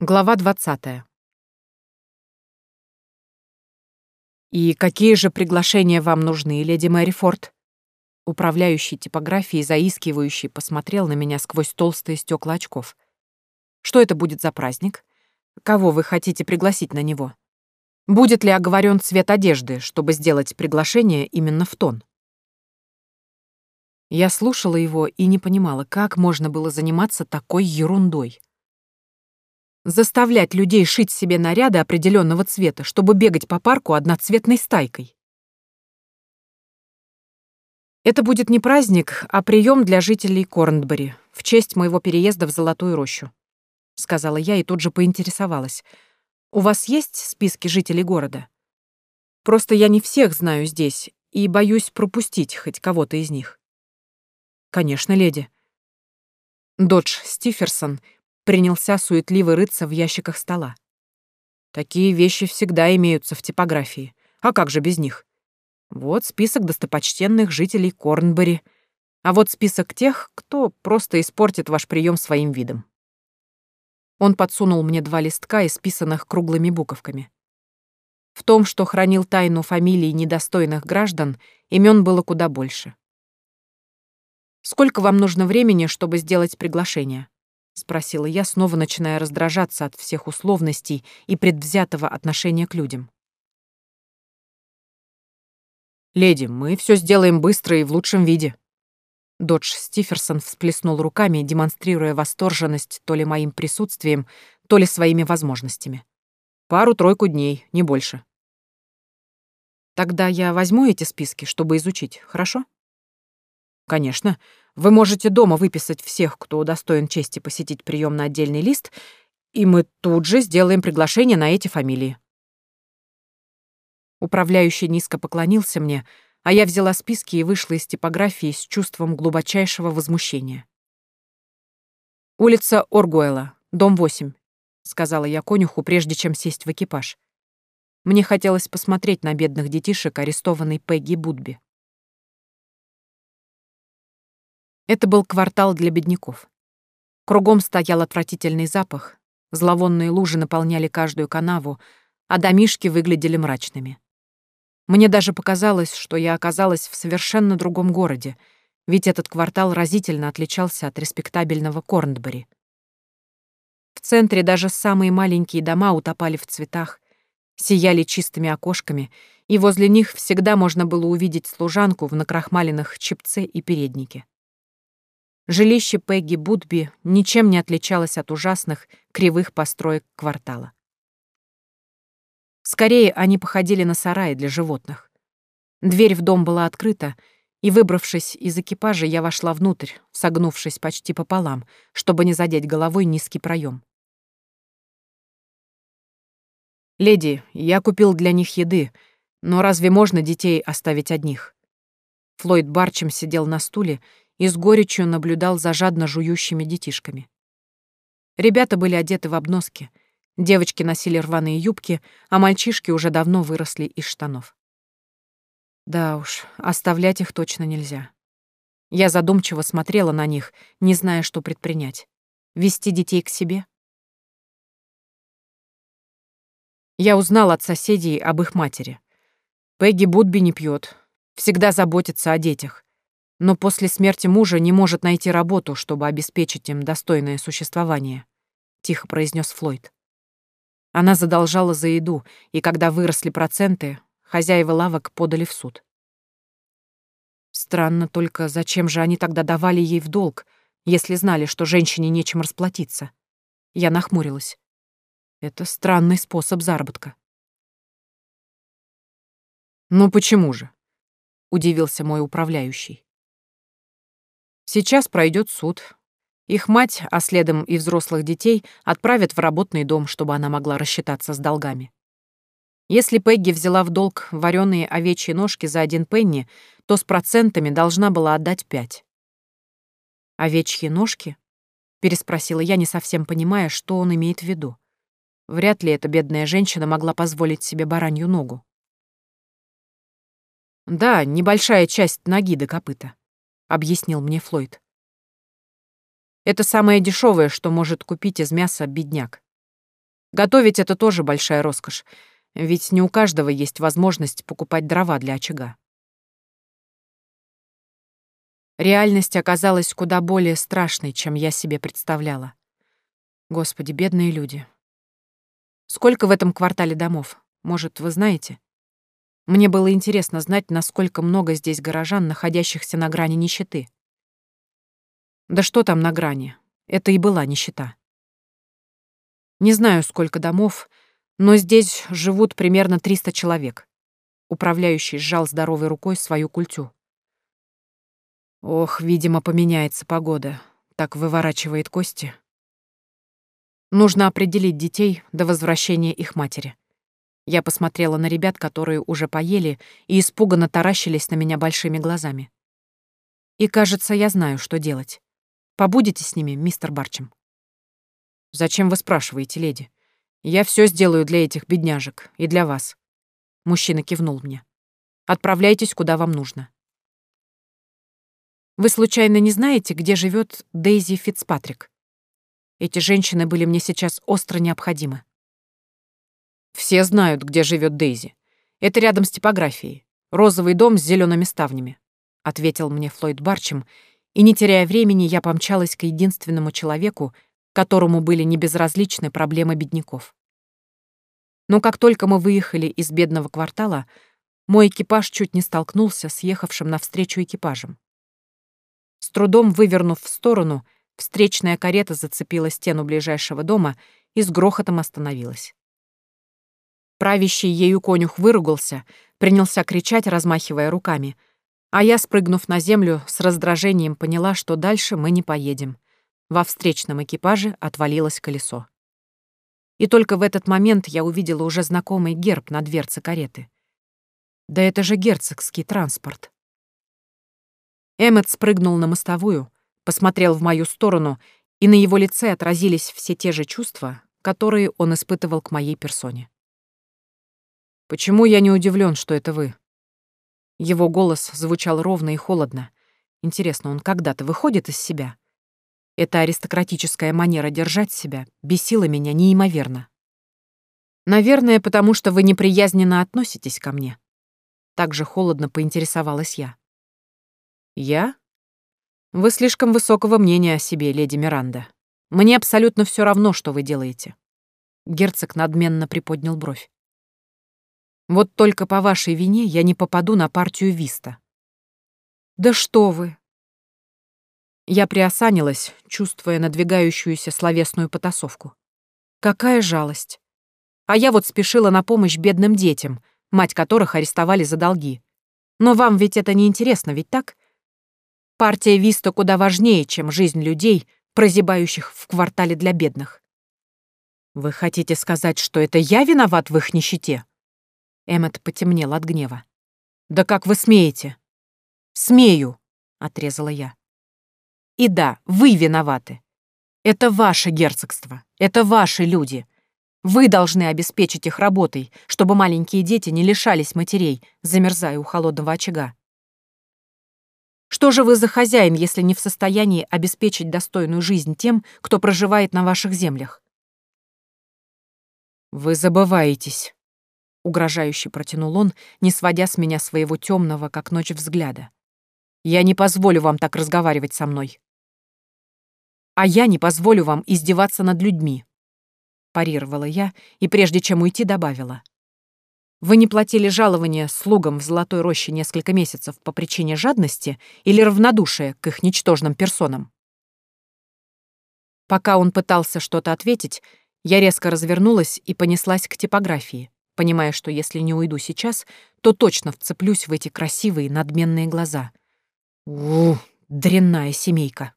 Глава 20. «И какие же приглашения вам нужны, леди Мэри Форд?» Управляющий типографией, заискивающий, посмотрел на меня сквозь толстые стекла очков. «Что это будет за праздник? Кого вы хотите пригласить на него? Будет ли оговорен цвет одежды, чтобы сделать приглашение именно в тон?» Я слушала его и не понимала, как можно было заниматься такой ерундой. Заставлять людей шить себе наряды определенного цвета, чтобы бегать по парку одноцветной стайкой. Это будет не праздник, а прием для жителей Корнбери в честь моего переезда в Золотую Рощу, сказала я и тут же поинтересовалась. У вас есть списки жителей города? Просто я не всех знаю здесь и боюсь пропустить хоть кого-то из них. Конечно, леди. Додж Стиферсон — принялся суетливо рыться в ящиках стола. Такие вещи всегда имеются в типографии. А как же без них? Вот список достопочтенных жителей Корнбери. А вот список тех, кто просто испортит ваш прием своим видом. Он подсунул мне два листка, исписанных круглыми буковками. В том, что хранил тайну фамилий недостойных граждан, имен было куда больше. «Сколько вам нужно времени, чтобы сделать приглашение?» — спросила я, снова начиная раздражаться от всех условностей и предвзятого отношения к людям. «Леди, мы все сделаем быстро и в лучшем виде». Додж Стиферсон всплеснул руками, демонстрируя восторженность то ли моим присутствием, то ли своими возможностями. «Пару-тройку дней, не больше». «Тогда я возьму эти списки, чтобы изучить, хорошо?» «Конечно. Вы можете дома выписать всех, кто удостоен чести посетить прием на отдельный лист, и мы тут же сделаем приглашение на эти фамилии. Управляющий низко поклонился мне, а я взяла списки и вышла из типографии с чувством глубочайшего возмущения. «Улица Оргуэла, дом 8», — сказала я конюху, прежде чем сесть в экипаж. Мне хотелось посмотреть на бедных детишек, арестованной Пегги Будби. Это был квартал для бедняков. Кругом стоял отвратительный запах, зловонные лужи наполняли каждую канаву, а домишки выглядели мрачными. Мне даже показалось, что я оказалась в совершенно другом городе, ведь этот квартал разительно отличался от респектабельного Корнбери. В центре даже самые маленькие дома утопали в цветах, сияли чистыми окошками, и возле них всегда можно было увидеть служанку в накрахмаленных чепце и переднике. Жилище Пегги Будби ничем не отличалось от ужасных, кривых построек квартала. Скорее, они походили на сараи для животных. Дверь в дом была открыта, и, выбравшись из экипажа, я вошла внутрь, согнувшись почти пополам, чтобы не задеть головой низкий проем. «Леди, я купил для них еды, но разве можно детей оставить одних?» Флойд Барчем сидел на стуле и с горечью наблюдал за жадно жующими детишками. Ребята были одеты в обноски, девочки носили рваные юбки, а мальчишки уже давно выросли из штанов. Да уж, оставлять их точно нельзя. Я задумчиво смотрела на них, не зная, что предпринять. Вести детей к себе? Я узнал от соседей об их матери. Пегги Будби не пьет, всегда заботится о детях но после смерти мужа не может найти работу, чтобы обеспечить им достойное существование», — тихо произнес Флойд. Она задолжала за еду, и когда выросли проценты, хозяева лавок подали в суд. Странно только, зачем же они тогда давали ей в долг, если знали, что женщине нечем расплатиться? Я нахмурилась. Это странный способ заработка. «Ну почему же?» — удивился мой управляющий. Сейчас пройдет суд. Их мать, а следом и взрослых детей, отправят в работный дом, чтобы она могла рассчитаться с долгами. Если Пегги взяла в долг вареные овечьи ножки за один пенни, то с процентами должна была отдать пять. «Овечьи ножки?» — переспросила я, не совсем понимая, что он имеет в виду. Вряд ли эта бедная женщина могла позволить себе баранью ногу. Да, небольшая часть ноги до копыта. — объяснил мне Флойд. «Это самое дешевое, что может купить из мяса бедняк. Готовить — это тоже большая роскошь, ведь не у каждого есть возможность покупать дрова для очага. Реальность оказалась куда более страшной, чем я себе представляла. Господи, бедные люди. Сколько в этом квартале домов? Может, вы знаете? Мне было интересно знать, насколько много здесь горожан, находящихся на грани нищеты. Да что там на грани? Это и была нищета. Не знаю, сколько домов, но здесь живут примерно 300 человек. Управляющий сжал здоровой рукой свою культю. Ох, видимо, поменяется погода. Так выворачивает кости. Нужно определить детей до возвращения их матери. Я посмотрела на ребят, которые уже поели и испуганно таращились на меня большими глазами. И, кажется, я знаю, что делать. Побудете с ними, мистер Барчем? Зачем вы спрашиваете, леди? Я все сделаю для этих бедняжек и для вас. Мужчина кивнул мне. Отправляйтесь, куда вам нужно. Вы случайно не знаете, где живет Дейзи Фицпатрик? Эти женщины были мне сейчас остро необходимы. Все знают, где живет Дейзи. Это рядом с типографией. Розовый дом с зелеными ставнями, ответил мне Флойд Барчем, и, не теряя времени, я помчалась к единственному человеку, которому были небезразличны проблемы бедняков. Но как только мы выехали из бедного квартала, мой экипаж чуть не столкнулся с ехавшим навстречу экипажем. С трудом вывернув в сторону, Встречная карета зацепила стену ближайшего дома и с грохотом остановилась. Правящий ею конюх выругался, принялся кричать, размахивая руками, а я, спрыгнув на землю, с раздражением поняла, что дальше мы не поедем. Во встречном экипаже отвалилось колесо. И только в этот момент я увидела уже знакомый герб на дверце кареты. Да это же герцогский транспорт. Эммет спрыгнул на мостовую, посмотрел в мою сторону, и на его лице отразились все те же чувства, которые он испытывал к моей персоне. «Почему я не удивлен, что это вы?» Его голос звучал ровно и холодно. Интересно, он когда-то выходит из себя? Эта аристократическая манера держать себя бесила меня неимоверно. «Наверное, потому что вы неприязненно относитесь ко мне». Так же холодно поинтересовалась я. «Я?» Вы слишком высокого мнения о себе, леди Миранда. Мне абсолютно все равно, что вы делаете. Герцог надменно приподнял бровь. Вот только по вашей вине я не попаду на партию Виста. Да что вы! Я приосанилась, чувствуя надвигающуюся словесную потасовку. Какая жалость! А я вот спешила на помощь бедным детям, мать которых арестовали за долги. Но вам ведь это не интересно, ведь так? Партия Виста куда важнее, чем жизнь людей, прозябающих в квартале для бедных. Вы хотите сказать, что это я виноват в их нищете? Эммет потемнел от гнева. Да как вы смеете? Смею, отрезала я. И да, вы виноваты. Это ваше герцогство, это ваши люди. Вы должны обеспечить их работой, чтобы маленькие дети не лишались матерей, замерзая у холодного очага. Что же вы за хозяин, если не в состоянии обеспечить достойную жизнь тем, кто проживает на ваших землях? Вы забываетесь, угрожающе протянул он, не сводя с меня своего темного, как ночь, взгляда. Я не позволю вам так разговаривать со мной. А я не позволю вам издеваться над людьми, парировала я и прежде чем уйти добавила. Вы не платили жалования слугам в Золотой роще несколько месяцев по причине жадности или равнодушия к их ничтожным персонам? Пока он пытался что-то ответить, я резко развернулась и понеслась к типографии, понимая, что если не уйду сейчас, то точно вцеплюсь в эти красивые надменные глаза. У, дрянная семейка.